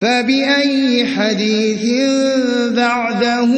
فبأي حديث بعده